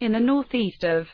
in the northeast of